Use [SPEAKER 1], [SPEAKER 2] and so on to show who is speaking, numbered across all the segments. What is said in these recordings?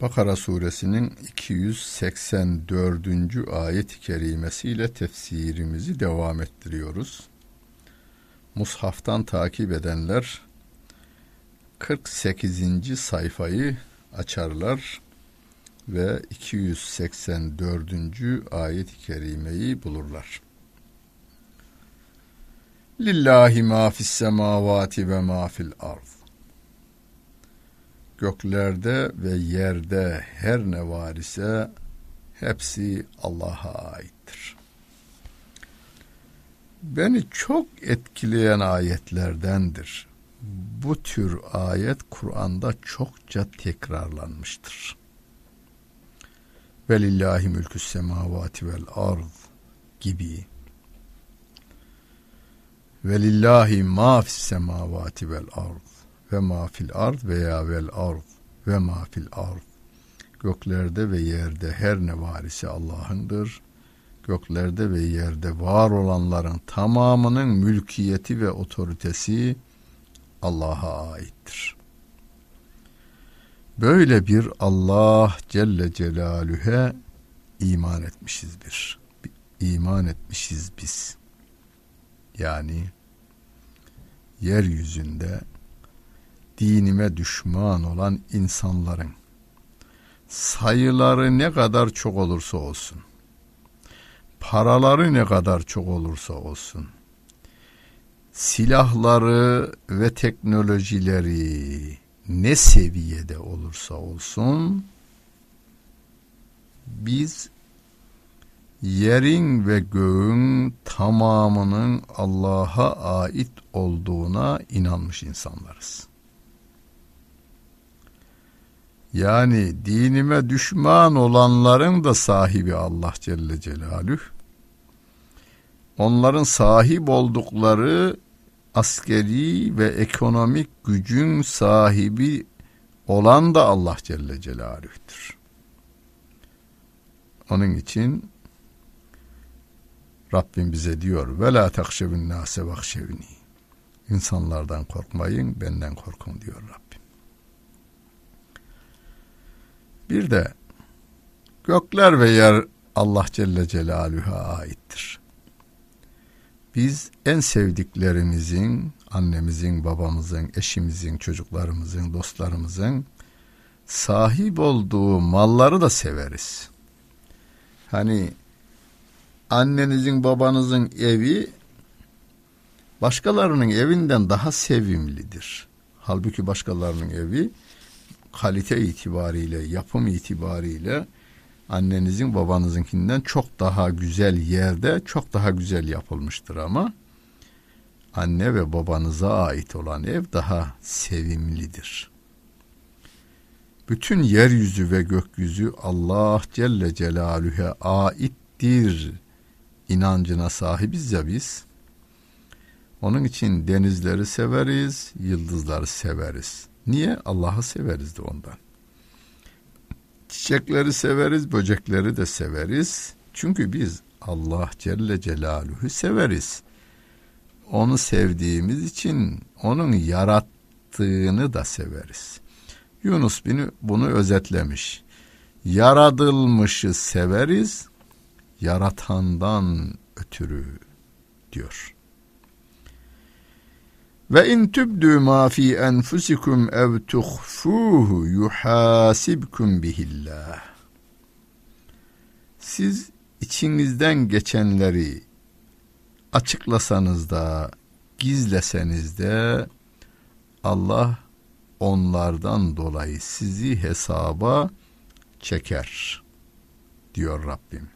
[SPEAKER 1] Bakara suresinin 284. ayet-i kerimesiyle tefsirimizi devam ettiriyoruz. Mushaftan takip edenler 48. sayfayı açarlar ve 284. ayet-i kerimeyi bulurlar. Lillahi ma fis semavati ve ma fil ard. Göklerde ve yerde her ne var ise hepsi Allah'a aittir. Beni çok etkileyen ayetlerdendir. Bu tür ayet Kur'an'da çokça tekrarlanmıştır. Velillahi mülkü semavati vel ard gibi. Velillahi ma fis semavati vel ard ve ma fil ard veya vel ard ve ma fil ard. Göklerde ve yerde her ne var ise Allah'ındır. Göklerde ve yerde var olanların tamamının mülkiyeti ve otoritesi Allah'a aittir. Böyle bir Allah Celle Celaluhu'ya iman etmişizdir. İman etmişiz biz. Yani yeryüzünde dinime düşman olan insanların sayıları ne kadar çok olursa olsun, paraları ne kadar çok olursa olsun, silahları ve teknolojileri ne seviyede olursa olsun, biz yerin ve göğün tamamının Allah'a ait olduğuna inanmış insanlarız. Yani dinime düşman olanların da sahibi Allah Celle Celaluhu. Onların sahip oldukları askeri ve ekonomik gücün sahibi olan da Allah Celle Celaluhu'dur. Onun için Rabbim bize diyor ve la takşevin nase vakşevni. İnsanlardan korkmayın, benden korkun diyor Rabbim. Bir de gökler ve yer Allah Celle Celaluhu'ya aittir. Biz en sevdiklerimizin, annemizin, babamızın, eşimizin, çocuklarımızın, dostlarımızın sahip olduğu malları da severiz. Hani annenizin, babanızın evi başkalarının evinden daha sevimlidir. Halbuki başkalarının evi kalite itibariyle, yapım itibariyle annenizin babanızınkinden çok daha güzel yerde, çok daha güzel yapılmıştır ama anne ve babanıza ait olan ev daha sevimlidir. Bütün yeryüzü ve gökyüzü Allah Celle Celaluhu'ya aittir inancına sahibiz ya biz. Onun için denizleri severiz, yıldızları severiz. Niye? Allah'ı severiz de ondan. Çiçekleri severiz, böcekleri de severiz. Çünkü biz Allah Celle Celaluhu severiz. Onu sevdiğimiz için onun yarattığını da severiz. Yunus bunu özetlemiş. Yaradılmışı severiz, yaratandan ötürü diyor. Ve in tübdü ma fi enfusikum ev tuhfuhu yuhasibkum bihillah. Siz içinizden geçenleri açıklasanız da gizleseniz de Allah onlardan dolayı sizi hesaba çeker diyor Rabbim.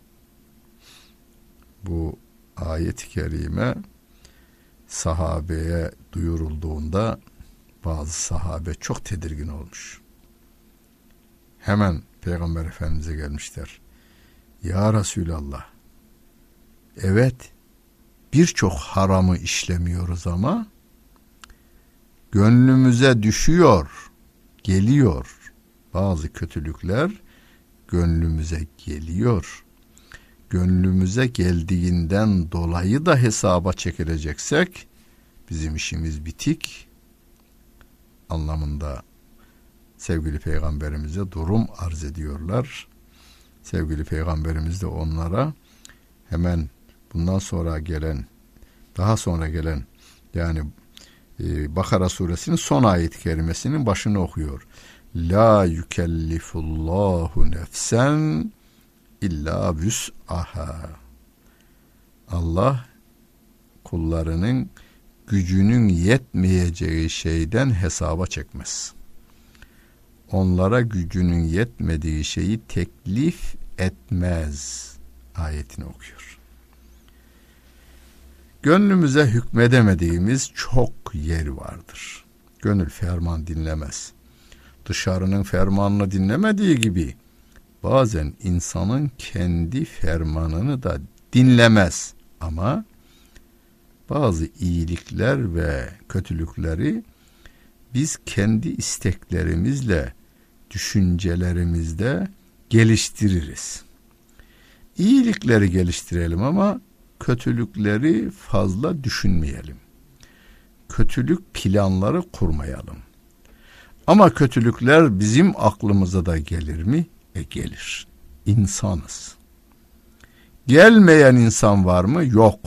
[SPEAKER 1] Bu ayet-i kerime sahabeye duyurulduğunda bazı sahabe çok tedirgin olmuş. Hemen Peygamber Efendimiz'e gelmişler. Ya Resulallah, evet birçok haramı işlemiyoruz ama gönlümüze düşüyor, geliyor. Bazı kötülükler gönlümüze geliyor. Gönlümüze geldiğinden dolayı da hesaba çekileceksek bizim işimiz bitik anlamında sevgili peygamberimize durum arz ediyorlar. Sevgili peygamberimiz de onlara hemen bundan sonra gelen daha sonra gelen yani e, Bakara suresinin son ayet kerimesinin başını okuyor. La yükellifullahu nefsen illa vüs'aha. Allah kullarının gücünün yetmeyeceği şeyden hesaba çekmez. Onlara gücünün yetmediği şeyi teklif etmez ayetini okuyor. Gönlümüze hükmedemediğimiz çok yer vardır. Gönül ferman dinlemez. Dışarının fermanını dinlemediği gibi bazen insanın kendi fermanını da dinlemez ama bazı iyilikler ve kötülükleri biz kendi isteklerimizle, düşüncelerimizde geliştiririz. İyilikleri geliştirelim ama kötülükleri fazla düşünmeyelim. Kötülük planları kurmayalım. Ama kötülükler bizim aklımıza da gelir mi? E gelir. İnsanız. Gelmeyen insan var mı? Yok.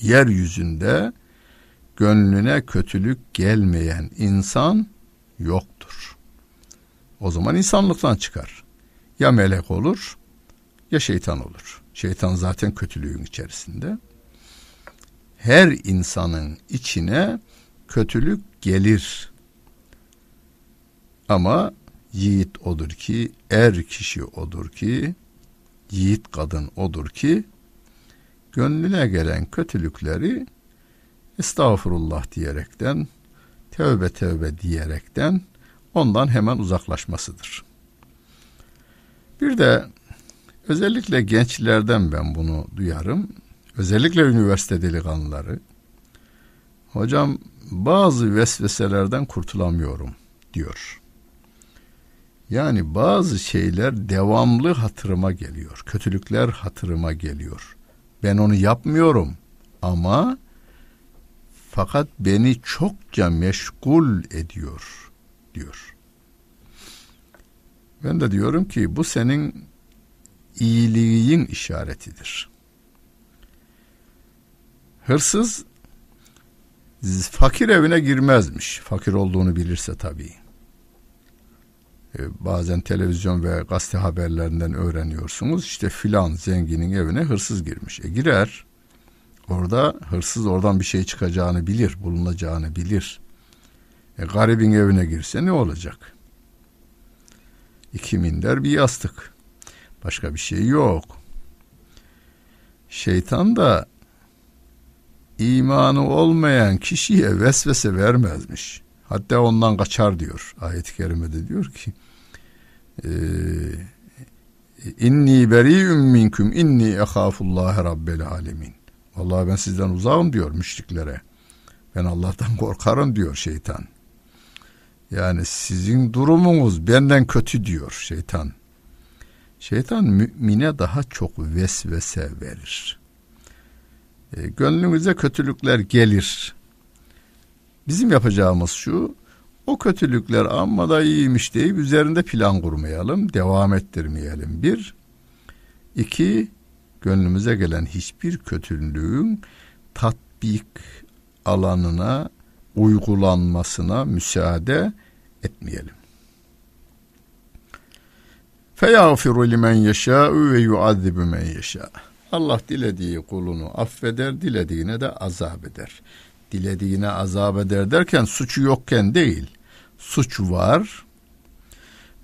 [SPEAKER 1] Yeryüzünde gönlüne kötülük gelmeyen insan yoktur. O zaman insanlıktan çıkar. Ya melek olur ya şeytan olur. Şeytan zaten kötülüğün içerisinde. Her insanın içine kötülük gelir. Ama yiğit odur ki, er kişi odur ki, yiğit kadın odur ki, gönlüne gelen kötülükleri estağfurullah diyerekten, tövbe tövbe diyerekten ondan hemen uzaklaşmasıdır. Bir de özellikle gençlerden ben bunu duyarım. Özellikle üniversite delikanlıları. Hocam bazı vesveselerden kurtulamıyorum diyor. Yani bazı şeyler devamlı hatırıma geliyor. Kötülükler hatırıma geliyor. Ben onu yapmıyorum ama fakat beni çokça meşgul ediyor diyor. Ben de diyorum ki bu senin iyiliğin işaretidir. Hırsız fakir evine girmezmiş. Fakir olduğunu bilirse tabii. Ee, bazen televizyon ve gazete haberlerinden öğreniyorsunuz. İşte filan zenginin evine hırsız girmiş. E girer. Orada hırsız oradan bir şey çıkacağını bilir, bulunacağını bilir. E, garibin evine girse ne olacak? İki minder bir yastık. Başka bir şey yok. Şeytan da imanı olmayan kişiye vesvese vermezmiş. Hatta ondan kaçar diyor. Ayet-i kerimede diyor ki e, inni beri'ün minkum inni ehafullah rabbel alemin. Vallahi ben sizden uzağım diyor müşriklere. Ben Allah'tan korkarım diyor şeytan. Yani sizin durumunuz benden kötü diyor şeytan. Şeytan mümine daha çok vesvese verir. E, gönlünüze kötülükler gelir. Bizim yapacağımız şu, o kötülükler amma da iyiymiş deyip üzerinde plan kurmayalım, devam ettirmeyelim. Bir, iki, gönlümüze gelen hiçbir kötülüğün tatbik alanına uygulanmasına müsaade etmeyelim. Feyağfiru limen yeşâ'u ve yuazzibu men yeşâ. Allah dilediği kulunu affeder, dilediğine de azap eder. Dilediğine azap eder derken suçu yokken değil. Suç var.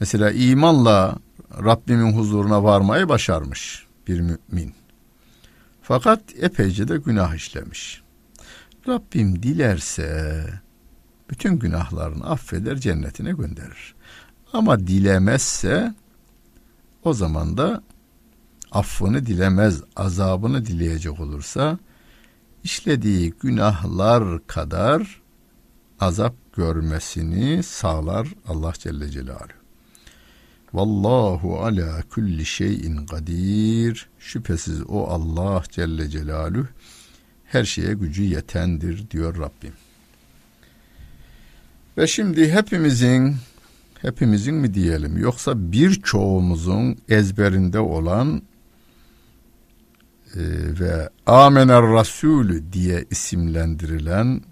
[SPEAKER 1] Mesela imanla Rabbimin huzuruna varmayı başarmış bir mümin. Fakat epeyce de günah işlemiş. Rabbim dilerse bütün günahlarını affeder, cennetine gönderir. Ama dilemezse o zaman da affını dilemez, azabını dileyecek olursa işlediği günahlar kadar azap görmesini sağlar Allah Celle Celaluhu. Vallahu ala kulli şeyin kadir. Şüphesiz o Allah Celle Celaluhu her şeye gücü yetendir diyor Rabbim. Ve şimdi hepimizin hepimizin mi diyelim yoksa birçoğumuzun ezberinde olan ve Amener Rasulü diye isimlendirilen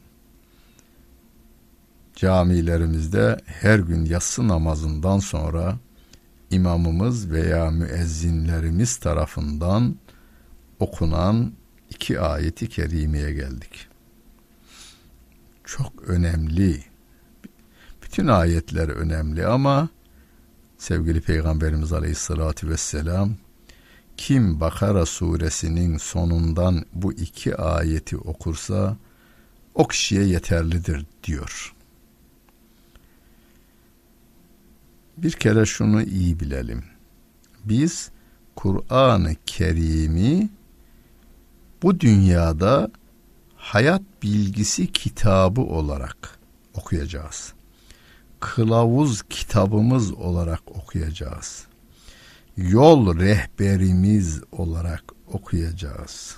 [SPEAKER 1] camilerimizde her gün yatsı namazından sonra imamımız veya müezzinlerimiz tarafından okunan iki ayeti kerimeye geldik. Çok önemli. Bütün ayetler önemli ama sevgili Peygamberimiz Aleyhisselatü Vesselam kim Bakara suresinin sonundan bu iki ayeti okursa o kişiye yeterlidir diyor. Bir kere şunu iyi bilelim. Biz Kur'an-ı Kerim'i bu dünyada hayat bilgisi kitabı olarak okuyacağız. Kılavuz kitabımız olarak okuyacağız. Yol rehberimiz olarak okuyacağız.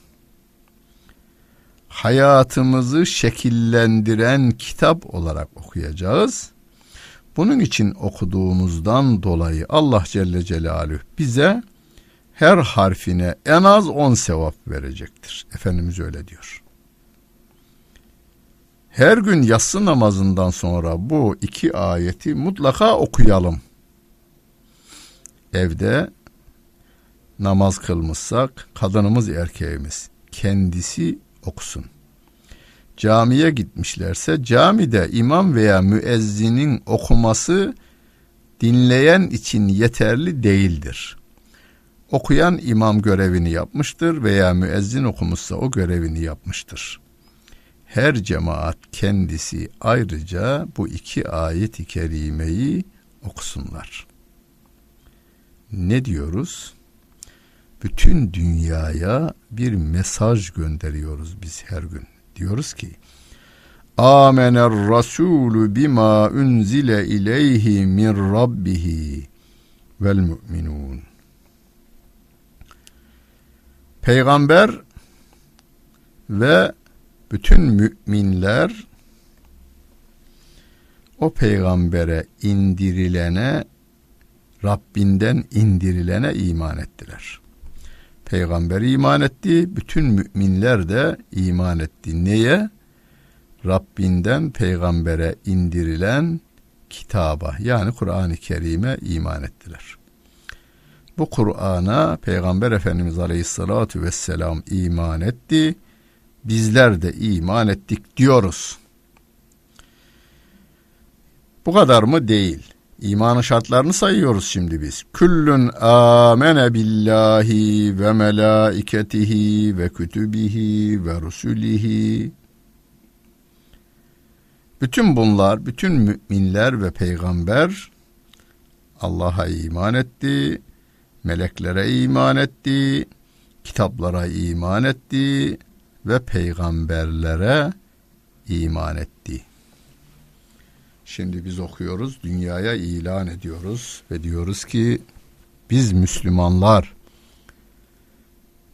[SPEAKER 1] Hayatımızı şekillendiren kitap olarak okuyacağız bunun için okuduğumuzdan dolayı Allah Celle Celaluhu bize her harfine en az on sevap verecektir. Efendimiz öyle diyor. Her gün yatsı namazından sonra bu iki ayeti mutlaka okuyalım. Evde namaz kılmışsak kadınımız erkeğimiz kendisi okusun camiye gitmişlerse camide imam veya müezzinin okuması dinleyen için yeterli değildir. Okuyan imam görevini yapmıştır veya müezzin okumuşsa o görevini yapmıştır. Her cemaat kendisi ayrıca bu iki ayet-i kerimeyi okusunlar. Ne diyoruz? Bütün dünyaya bir mesaj gönderiyoruz biz her gün diyoruz ki Amener Rasulü bima unzile ileyhi min rabbihi vel müminun. Peygamber ve bütün müminler o peygambere indirilene Rabbinden indirilene iman ettiler. Peygamber iman etti, bütün müminler de iman etti. Neye? Rabbinden peygambere indirilen kitaba yani Kur'an-ı Kerim'e iman ettiler. Bu Kur'an'a Peygamber Efendimiz Aleyhisselatü Vesselam iman etti. Bizler de iman ettik diyoruz. Bu kadar mı? Değil. İmanın şartlarını sayıyoruz şimdi biz. Küllün amene billahi ve melaiketihi ve kütübihi ve rusulihi. Bütün bunlar, bütün müminler ve peygamber Allah'a iman etti, meleklere iman etti, kitaplara iman etti ve peygamberlere iman etti. Şimdi biz okuyoruz, dünyaya ilan ediyoruz ve diyoruz ki biz Müslümanlar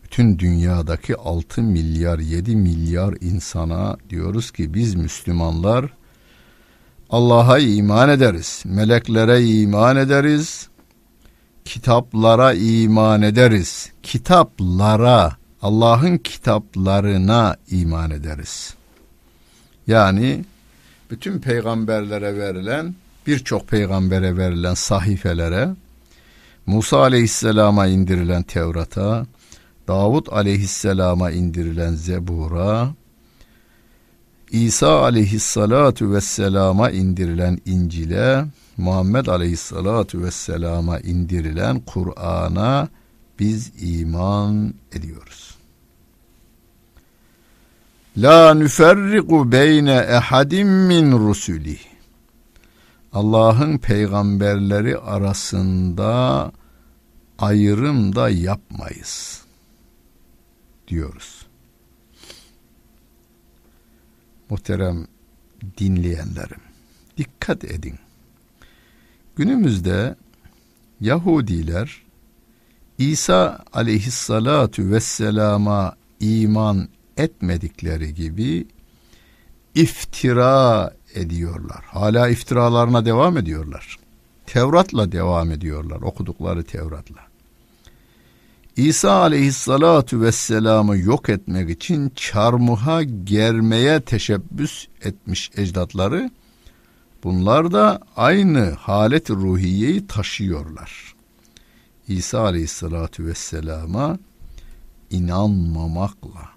[SPEAKER 1] bütün dünyadaki 6 milyar 7 milyar insana diyoruz ki biz Müslümanlar Allah'a iman ederiz, meleklere iman ederiz, kitaplara iman ederiz. Kitaplara, Allah'ın kitaplarına iman ederiz. Yani bütün peygamberlere verilen birçok peygambere verilen sahifelere Musa aleyhisselama indirilen Tevrat'a Davud aleyhisselama indirilen Zebur'a İsa aleyhissalatu vesselama indirilen İncil'e Muhammed aleyhissalatu vesselama indirilen Kur'an'a biz iman ediyoruz. La nüferriku beyne ehadim min rusuli. Allah'ın peygamberleri arasında ayrım da yapmayız diyoruz. Muhterem dinleyenlerim, dikkat edin. Günümüzde Yahudiler İsa aleyhissalatu vesselama iman etmedikleri gibi iftira ediyorlar. Hala iftiralarına devam ediyorlar. Tevrat'la devam ediyorlar, okudukları Tevrat'la. İsa aleyhissalatu vesselam'ı yok etmek için çarmıha germeye teşebbüs etmiş ecdatları, bunlar da aynı halet ruhiyeyi taşıyorlar. İsa aleyhissalatu vesselama inanmamakla.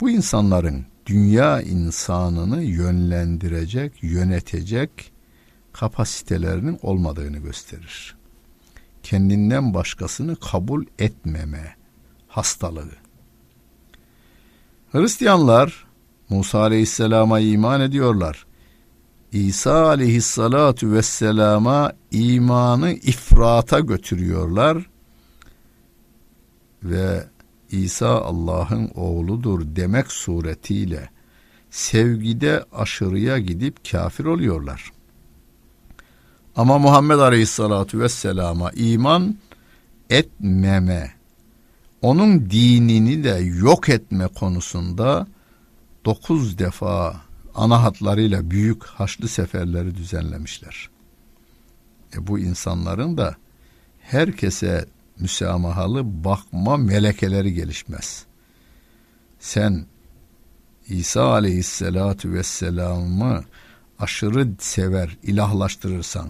[SPEAKER 1] Bu insanların dünya insanını yönlendirecek, yönetecek kapasitelerinin olmadığını gösterir. Kendinden başkasını kabul etmeme hastalığı. Hristiyanlar Musa Aleyhisselam'a iman ediyorlar. İsa Aleyhisselatu Vesselam'a imanı ifrata götürüyorlar ve İsa Allah'ın oğludur demek suretiyle sevgide aşırıya gidip kafir oluyorlar. Ama Muhammed Aleyhisselatü Vesselam'a iman etmeme, onun dinini de yok etme konusunda dokuz defa ana hatlarıyla büyük haçlı seferleri düzenlemişler. E bu insanların da herkese müsamahalı bakma melekeleri gelişmez. Sen İsa aleyhissalatu vesselam'ı aşırı sever, ilahlaştırırsan,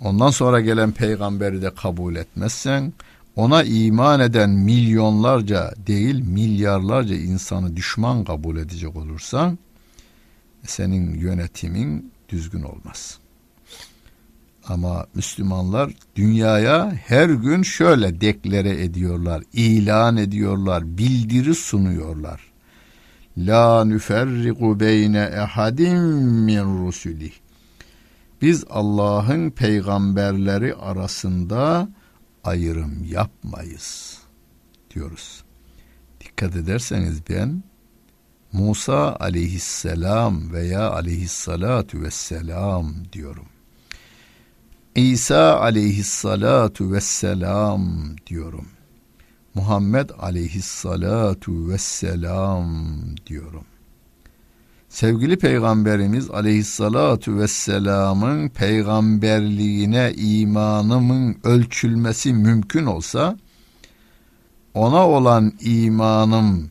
[SPEAKER 1] ondan sonra gelen peygamberi de kabul etmezsen, ona iman eden milyonlarca değil milyarlarca insanı düşman kabul edecek olursan, senin yönetimin düzgün olmaz.'' Ama Müslümanlar dünyaya her gün şöyle deklare ediyorlar, ilan ediyorlar, bildiri sunuyorlar. La nüferriku beyne ehadim min rusuli. Biz Allah'ın peygamberleri arasında ayrım yapmayız diyoruz. Dikkat ederseniz ben Musa aleyhisselam veya aleyhissalatu vesselam diyorum. İsa aleyhissalatu vesselam diyorum. Muhammed aleyhissalatu vesselam diyorum. Sevgili Peygamberimiz aleyhissalatu vesselamın peygamberliğine imanımın ölçülmesi mümkün olsa ona olan imanım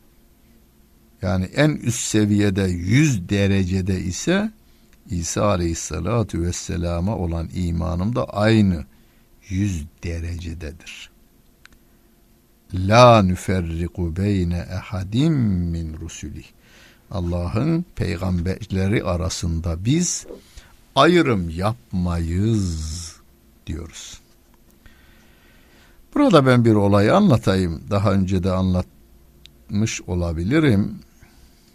[SPEAKER 1] yani en üst seviyede yüz derecede ise İsa Aleyhisselatü Vesselam'a olan imanım da aynı yüz derecededir. La nüferriku beyne ehadim min rusuli. Allah'ın peygamberleri arasında biz ayrım yapmayız diyoruz. Burada ben bir olayı anlatayım. Daha önce de anlatmış olabilirim.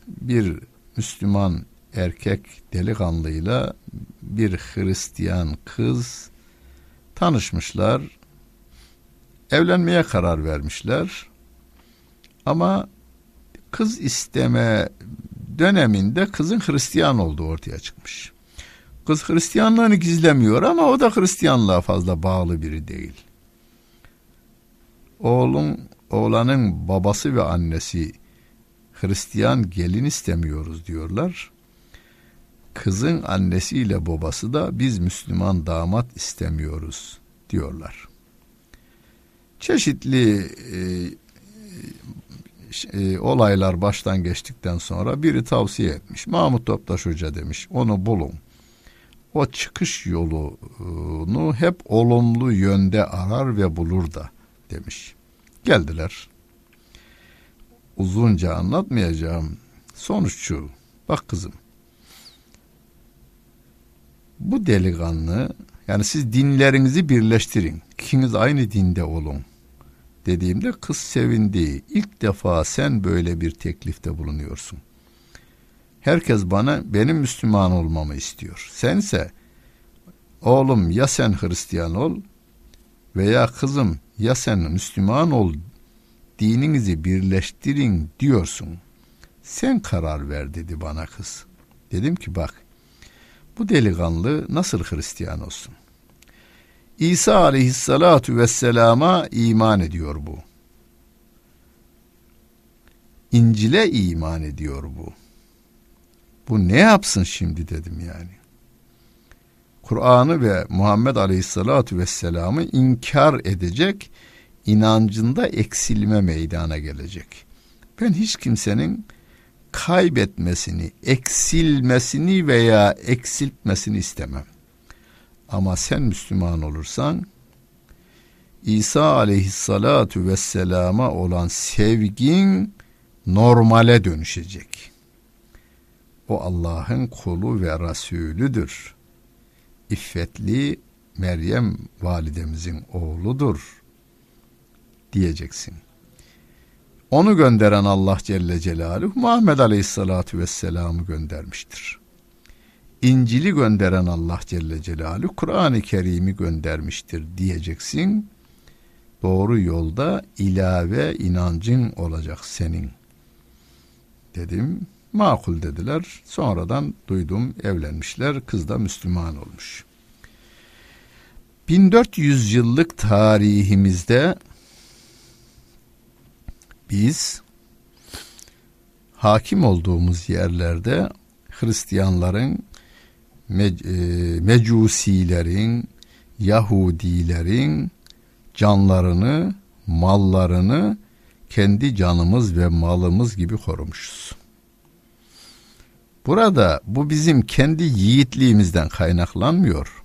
[SPEAKER 1] Bir Müslüman erkek delikanlıyla bir Hristiyan kız tanışmışlar. Evlenmeye karar vermişler. Ama kız isteme döneminde kızın Hristiyan olduğu ortaya çıkmış. Kız Hristiyanlığını gizlemiyor ama o da Hristiyanlığa fazla bağlı biri değil. Oğlun, oğlanın babası ve annesi Hristiyan gelin istemiyoruz diyorlar kızın annesiyle babası da biz Müslüman damat istemiyoruz diyorlar. Çeşitli e, e, olaylar baştan geçtikten sonra biri tavsiye etmiş. Mahmut Toptaş Hoca demiş onu bulun. O çıkış yolunu hep olumlu yönde arar ve bulur da demiş. Geldiler. Uzunca anlatmayacağım. Sonuç şu. Bak kızım bu delikanlı yani siz dinlerinizi birleştirin. İkiniz aynı dinde olun. Dediğimde kız sevindi. İlk defa sen böyle bir teklifte bulunuyorsun. Herkes bana benim Müslüman olmamı istiyor. Sense oğlum ya sen Hristiyan ol veya kızım ya sen Müslüman ol dininizi birleştirin diyorsun. Sen karar ver dedi bana kız. Dedim ki bak bu delikanlı nasıl Hristiyan olsun? İsa aleyhissalatu vesselama iman ediyor bu. İncil'e iman ediyor bu. Bu ne yapsın şimdi dedim yani. Kur'an'ı ve Muhammed Aleyhisselatü Vesselam'ı inkar edecek, inancında eksilme meydana gelecek. Ben hiç kimsenin kaybetmesini, eksilmesini veya eksiltmesini istemem. Ama sen Müslüman olursan İsa aleyhissalatu vesselama olan sevgin normale dönüşecek. O Allah'ın kulu ve Resulüdür. İffetli Meryem validemizin oğludur diyeceksin. Onu gönderen Allah Celle Celaluhu Muhammed Aleyhisselatü Vesselam'ı göndermiştir. İncil'i gönderen Allah Celle Celaluhu Kur'an-ı Kerim'i göndermiştir diyeceksin. Doğru yolda ilave inancın olacak senin. Dedim makul dediler. Sonradan duydum evlenmişler. Kız da Müslüman olmuş. 1400 yıllık tarihimizde biz hakim olduğumuz yerlerde Hristiyanların, e, Mecusilerin, Yahudilerin canlarını, mallarını kendi canımız ve malımız gibi korumuşuz. Burada bu bizim kendi yiğitliğimizden kaynaklanmıyor.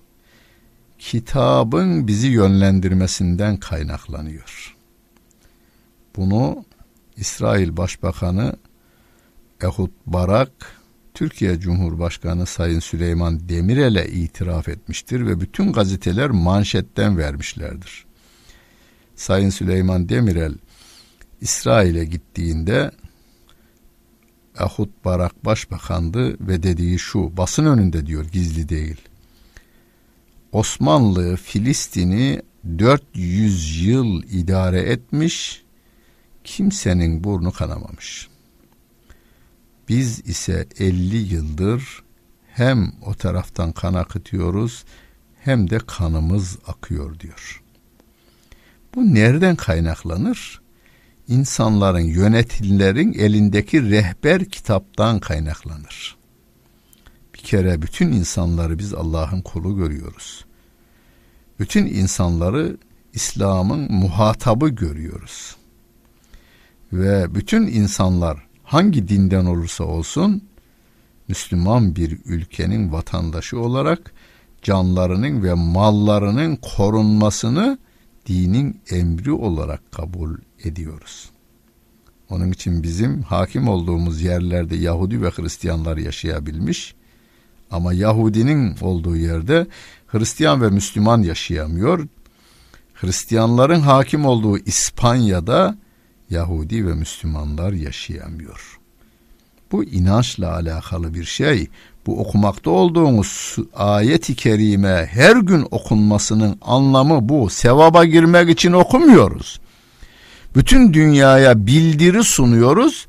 [SPEAKER 1] Kitabın bizi yönlendirmesinden kaynaklanıyor. Bunu İsrail Başbakanı Ehud Barak, Türkiye Cumhurbaşkanı Sayın Süleyman Demirel'e itiraf etmiştir ve bütün gazeteler manşetten vermişlerdir. Sayın Süleyman Demirel İsrail'e gittiğinde Ehud Barak başbakandı ve dediği şu basın önünde diyor gizli değil. Osmanlı Filistin'i 400 yıl idare etmiş kimsenin burnu kanamamış. Biz ise 50 yıldır hem o taraftan kan akıtıyoruz hem de kanımız akıyor diyor. Bu nereden kaynaklanır? İnsanların, yöneticilerin elindeki rehber kitaptan kaynaklanır. Bir kere bütün insanları biz Allah'ın kulu görüyoruz. Bütün insanları İslam'ın muhatabı görüyoruz ve bütün insanlar hangi dinden olursa olsun Müslüman bir ülkenin vatandaşı olarak canlarının ve mallarının korunmasını dinin emri olarak kabul ediyoruz. Onun için bizim hakim olduğumuz yerlerde Yahudi ve Hristiyanlar yaşayabilmiş ama Yahudinin olduğu yerde Hristiyan ve Müslüman yaşayamıyor. Hristiyanların hakim olduğu İspanya'da Yahudi ve Müslümanlar yaşayamıyor. Bu inançla alakalı bir şey. Bu okumakta olduğumuz ayet-i kerime her gün okunmasının anlamı bu. Sevaba girmek için okumuyoruz. Bütün dünyaya bildiri sunuyoruz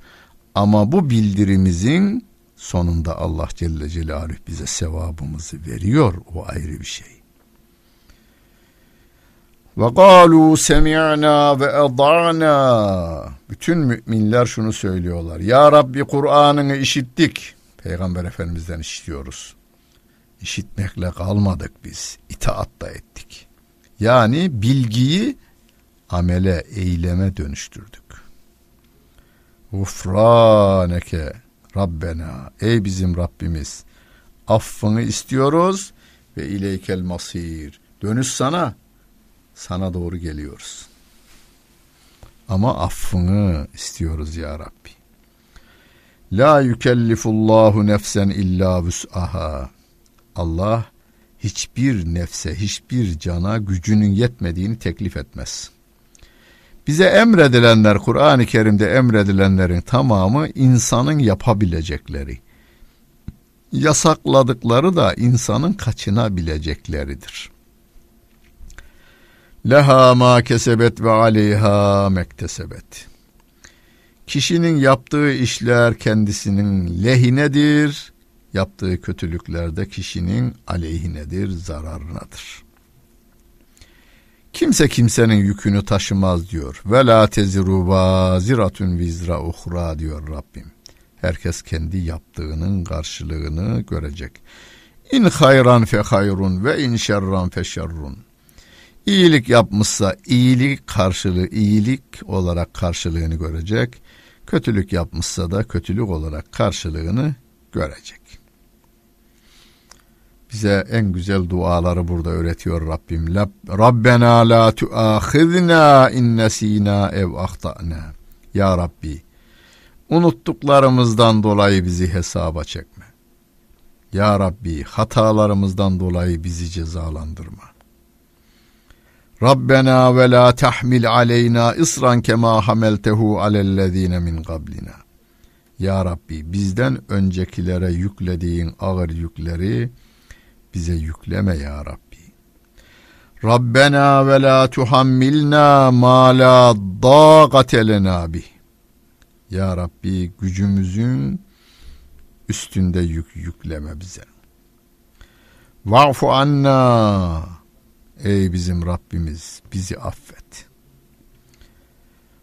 [SPEAKER 1] ama bu bildirimizin sonunda Allah Celle Celaluhu bize sevabımızı veriyor. O ayrı bir şey. Ve galu semi'na ve eda'na. Bütün müminler şunu söylüyorlar. Ya Rabbi Kur'an'ını işittik. Peygamber Efendimiz'den işitiyoruz. İşitmekle kalmadık biz. İtaat da ettik. Yani bilgiyi amele, eyleme dönüştürdük. Gufraneke Rabbena. Ey bizim Rabbimiz. Affını istiyoruz ve ileykel masir. Dönüş sana sana doğru geliyoruz. Ama affını istiyoruz ya Rabbi. La yükellifullahu nefsen illa vüs'aha. Allah hiçbir nefse, hiçbir cana gücünün yetmediğini teklif etmez. Bize emredilenler, Kur'an-ı Kerim'de emredilenlerin tamamı insanın yapabilecekleri. yasakladıkları da insanın kaçınabilecekleridir. Leha ma kesebet ve aleyha mektesebet. Kişinin yaptığı işler kendisinin lehinedir, yaptığı kötülükler de kişinin aleyhinedir, zararınadır. Kimse kimsenin yükünü taşımaz diyor. Ve la teziru vaziratun vizra uhra diyor Rabbim. Herkes kendi yaptığının karşılığını görecek. İn hayran fe hayrun ve in şerran fe şerrun. İyilik yapmışsa iyilik karşılığı iyilik olarak karşılığını görecek. Kötülük yapmışsa da kötülük olarak karşılığını görecek. Bize en güzel duaları burada öğretiyor Rabbim. Rabbena la tuahizna in nesina ev ahtana. Ya Rabbi, unuttuklarımızdan dolayı bizi hesaba çekme. Ya Rabbi, hatalarımızdan dolayı bizi cezalandırma. Rabbena ve la tahmil aleyna isran kema hameltehu alellezine min qablina. Ya Rabbi bizden öncekilere yüklediğin ağır yükleri bize yükleme ya Rabbi. Rabbena ve la tuhammilna ma la dâgate lena bih. Ya Rabbi gücümüzün üstünde yük yükleme bize. Va'fu anna Ey bizim Rabbimiz bizi affet.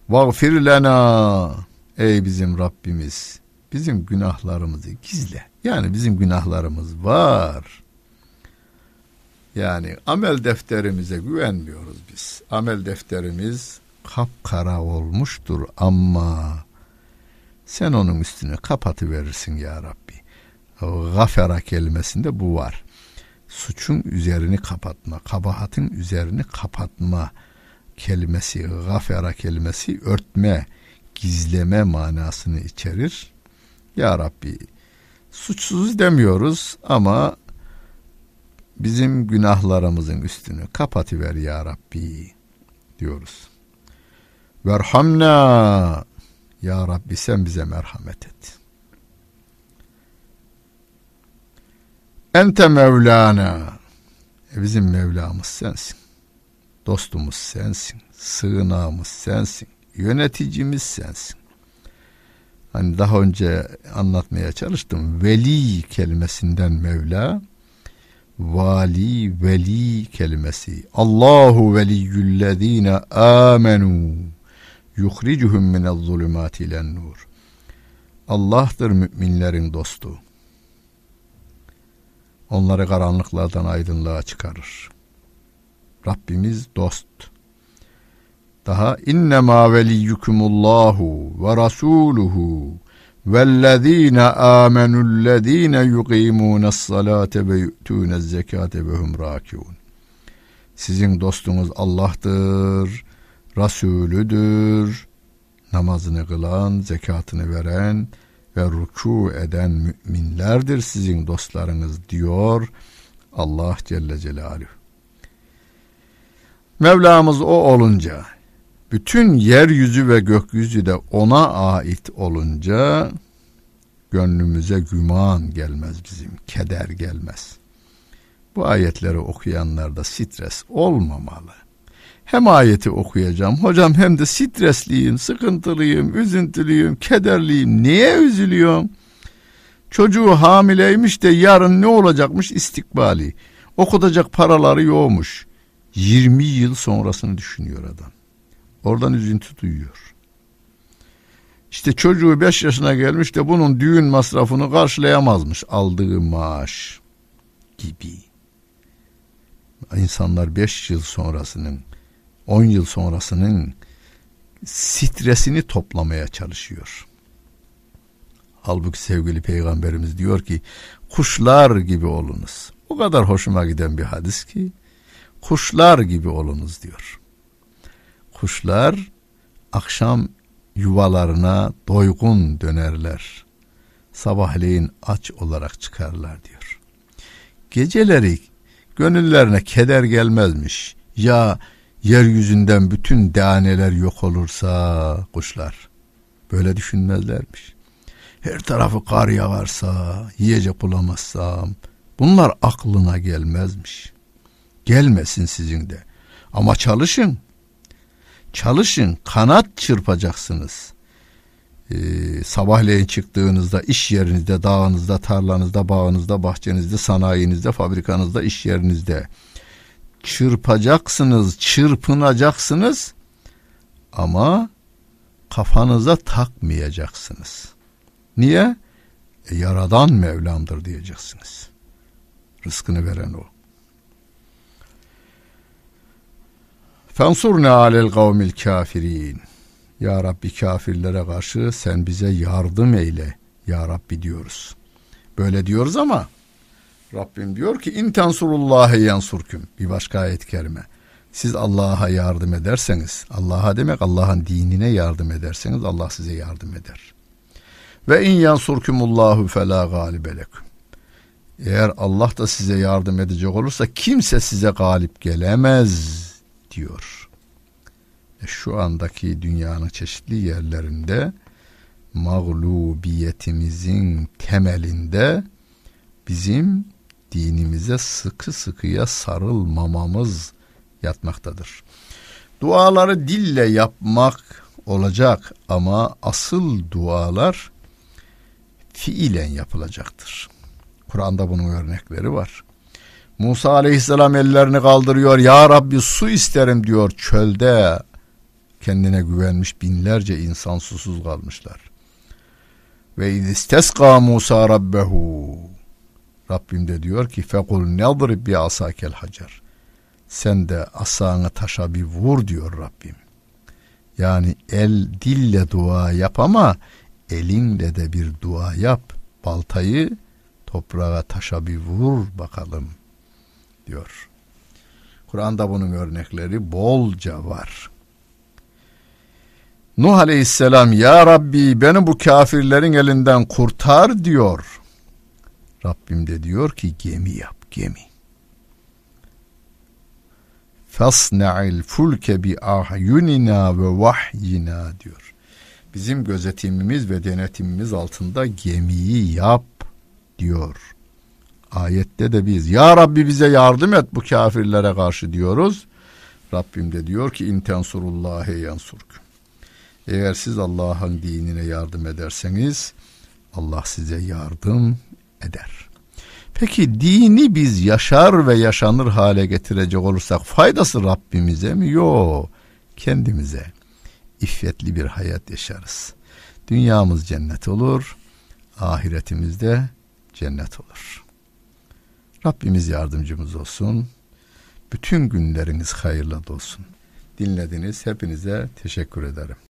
[SPEAKER 1] Vagfir lena Ey bizim Rabbimiz bizim günahlarımızı gizle. Yani bizim günahlarımız var. Yani amel defterimize güvenmiyoruz biz. Amel defterimiz kapkara olmuştur ama sen onun üstünü kapatıverirsin ya Rabbi. Gafera kelimesinde bu var suçun üzerini kapatma, kabahatin üzerini kapatma kelimesi, gafera kelimesi örtme, gizleme manasını içerir. Ya Rabbi suçsuz demiyoruz ama bizim günahlarımızın üstünü kapatıver ya Rabbi diyoruz. Verhamna ya Rabbi sen bize merhamet et. Ente Mevlana. E bizim Mevlamız sensin. Dostumuz sensin. Sığınağımız sensin. Yöneticimiz sensin. Hani daha önce anlatmaya çalıştım. Veli kelimesinden Mevla, vali, veli kelimesi. Allahu veliyyüllezine amenu yuhricuhum minel zulümati ilen nur. Allah'tır müminlerin dostu. Onları karanlıklardan aydınlığa çıkarır. Rabbimiz dost. Daha innema veliyyukumullahu ve rasuluhu vellezine amenullezine yuqimunas salate ve yu'tunez zekate ve hum rakiun. Sizin dostunuz Allah'tır, Resulüdür, namazını kılan, zekatını veren, ve ruku eden müminlerdir sizin dostlarınız diyor Allah Celle Celaluhu. Mevlamız o olunca bütün yeryüzü ve gökyüzü de ona ait olunca gönlümüze güman gelmez bizim, keder gelmez. Bu ayetleri okuyanlarda stres olmamalı hem ayeti okuyacağım. Hocam hem de stresliyim, sıkıntılıyım, üzüntülüyüm, kederliyim. Niye üzülüyorum? Çocuğu hamileymiş de yarın ne olacakmış istikbali. Okutacak paraları yokmuş. 20 yıl sonrasını düşünüyor adam. Oradan üzüntü duyuyor. İşte çocuğu 5 yaşına gelmiş de bunun düğün masrafını karşılayamazmış aldığı maaş gibi. İnsanlar 5 yıl sonrasının 10 yıl sonrasının stresini toplamaya çalışıyor. Halbuki sevgili peygamberimiz diyor ki kuşlar gibi olunuz. O kadar hoşuma giden bir hadis ki kuşlar gibi olunuz diyor. Kuşlar akşam yuvalarına doygun dönerler. Sabahleyin aç olarak çıkarlar diyor. Geceleri gönüllerine keder gelmezmiş. Ya yeryüzünden bütün daneler yok olursa kuşlar böyle düşünmezlermiş. her tarafı kar yağarsa, yiyecek bulamazsam, bunlar aklına gelmezmiş. Gelmesin sizin de. Ama çalışın. Çalışın, kanat çırpacaksınız. Ee, sabahleyin çıktığınızda iş yerinizde, dağınızda, tarlanızda, bağınızda, bahçenizde, sanayinizde, fabrikanızda, iş yerinizde çırpacaksınız, çırpınacaksınız ama kafanıza takmayacaksınız. Niye? E, yaradan Mevlam'dır diyeceksiniz. Rızkını veren o. Fensurne alel kavmil kafirin. Ya Rabbi kafirlere karşı sen bize yardım eyle. Ya Rabbi diyoruz. Böyle diyoruz ama Rabbim diyor ki in tensurullahi yansurküm. Bir başka ayet kerime. Siz Allah'a yardım ederseniz, Allah'a demek Allah'ın dinine yardım ederseniz Allah size yardım eder. Ve in yansurkumullahu fela galibe. Eğer Allah da size yardım edecek olursa kimse size galip gelemez diyor. E şu andaki dünyanın çeşitli yerlerinde mağlubiyetimizin temelinde bizim dinimize sıkı sıkıya sarılmamamız yatmaktadır. Duaları dille yapmak olacak ama asıl dualar fiilen yapılacaktır. Kur'an'da bunun örnekleri var. Musa aleyhisselam ellerini kaldırıyor. Ya Rabbi su isterim diyor çölde. Kendine güvenmiş binlerce insan susuz kalmışlar. Ve isteska Musa rabbehu. Rabbim de diyor ki fekul nedrib bi asakel hacer. Sen de asanı taşa bir vur diyor Rabbim. Yani el dille dua yap ama elinle de bir dua yap. Baltayı toprağa taşa bir vur bakalım diyor. Kur'an'da bunun örnekleri bolca var. Nuh Aleyhisselam ya Rabbi beni bu kafirlerin elinden kurtar diyor. Rabbim de diyor ki gemi yap gemi. Fasna'il fulke bi ahyunina ve vahyina diyor. Bizim gözetimimiz ve denetimimiz altında gemiyi yap diyor. Ayette de biz ya Rabbi bize yardım et bu kafirlere karşı diyoruz. Rabbim de diyor ki intensurullahi yansurkum. Eğer siz Allah'ın dinine yardım ederseniz Allah size yardım eder. Peki dini biz yaşar ve yaşanır hale getirecek olursak faydası Rabbimize mi? Yok. Kendimize. İffetli bir hayat yaşarız. Dünyamız cennet olur. Ahiretimizde cennet olur. Rabbimiz yardımcımız olsun. Bütün günleriniz hayırlı olsun. Dinlediniz. Hepinize teşekkür ederim.